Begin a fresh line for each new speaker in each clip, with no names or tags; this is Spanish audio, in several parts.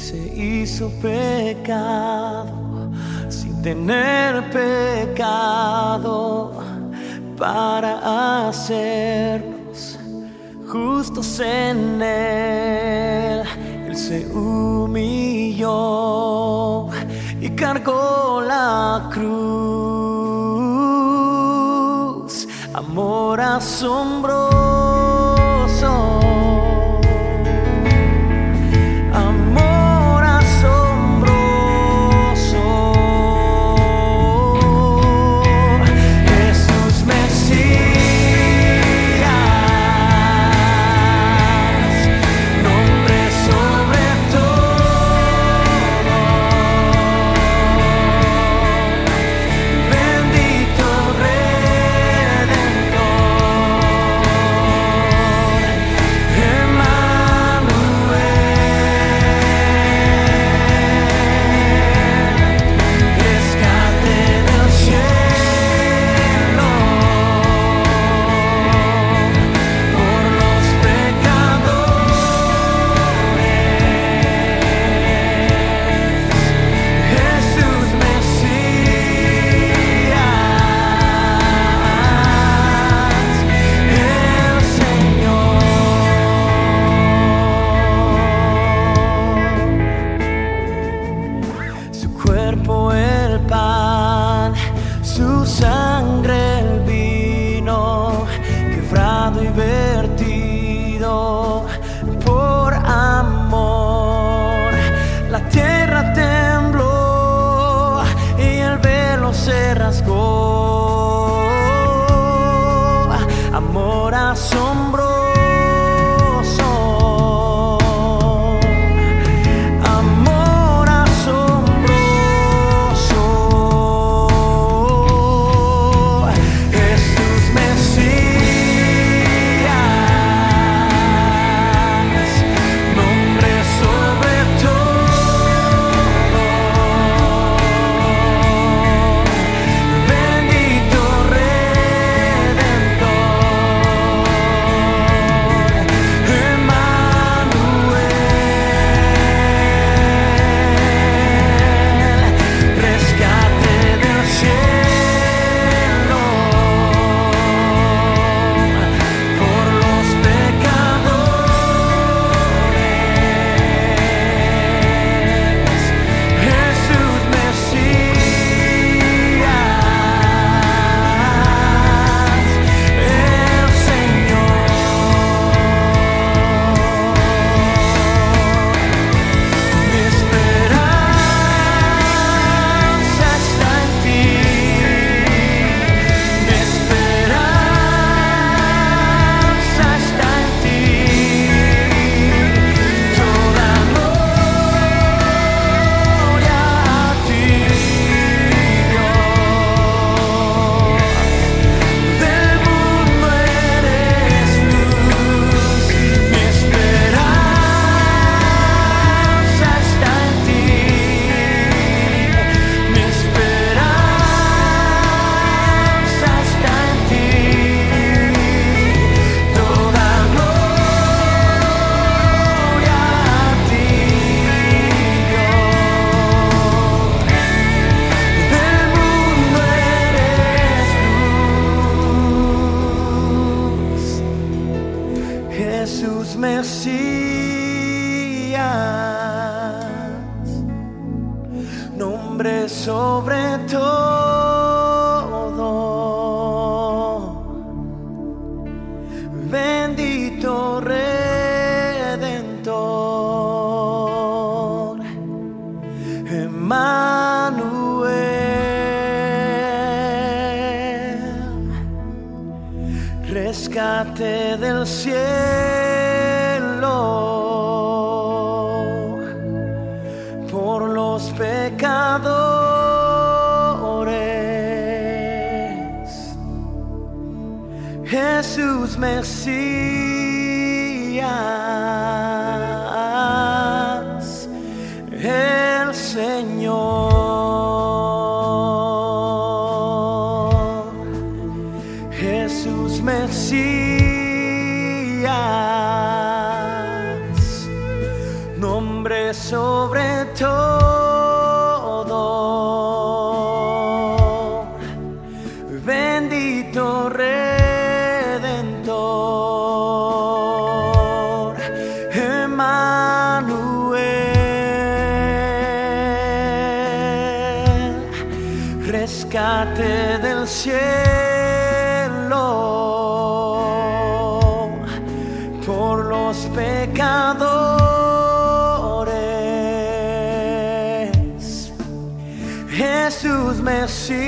se hizo pecado sin tener pecado para hacernos justos en él. Él se humilló y cargó la cruz. Amor asombroso rescate del cielo por los pecadores. Jesús Mesías. sobre todo. Bendito Redentor, Emmanuel, rescate del cielo por los pecados. Jesus Messias.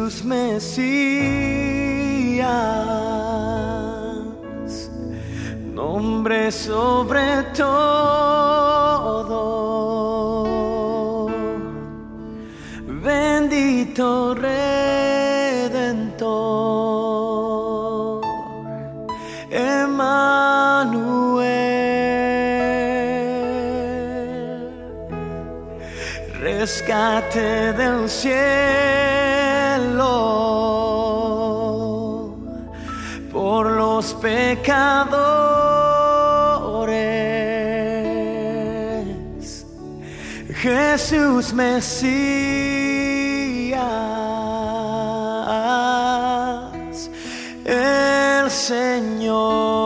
Jesús Mesías, nombre sobre todo, bendito Redentor, Emanuel, rescate del cielo por los pecadores. Jesús Mesías, el Señor.